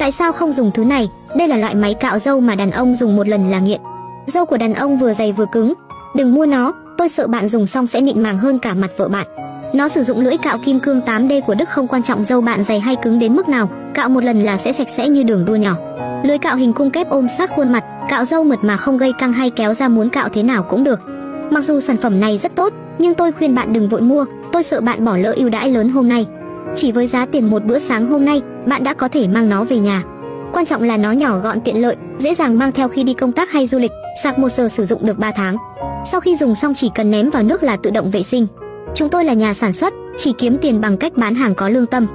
Tại sao không dùng thứ này? Đây là loại máy cạo râu mà đàn ông dùng một lần là nghiện. Râu của đàn ông vừa dày vừa cứng. Đừng mua nó, tôi sợ bạn dùng xong sẽ mịn màng hơn cả mặt vợ bạn. Nó sử dụng lưỡi cạo kim cương 8D của Đức không quan trọng râu bạn dày hay cứng đến mức nào, cạo một lần là sẽ sạch sẽ như đường đua nhỏ. Lưỡi cạo hình cung kép ôm sát khuôn mặt, cạo râu mượt mà không gây căng hay kéo ra muốn cạo thế nào cũng được. Mặc dù sản phẩm này rất tốt, nhưng tôi khuyên bạn đừng vội mua, tôi sợ bạn bỏ lỡ ưu đãi lớn hôm nay. Chỉ với giá tiền một bữa sáng hôm nay, bạn đã có thể mang nó về nhà. Quan trọng là nó nhỏ gọn tiện lợi, dễ dàng mang theo khi đi công tác hay du lịch, sạc một giờ sử dụng được 3 tháng. Sau khi dùng xong chỉ cần ném vào nước là tự động vệ sinh. Chúng tôi là nhà sản xuất, chỉ kiếm tiền bằng cách bán hàng có lương tâm.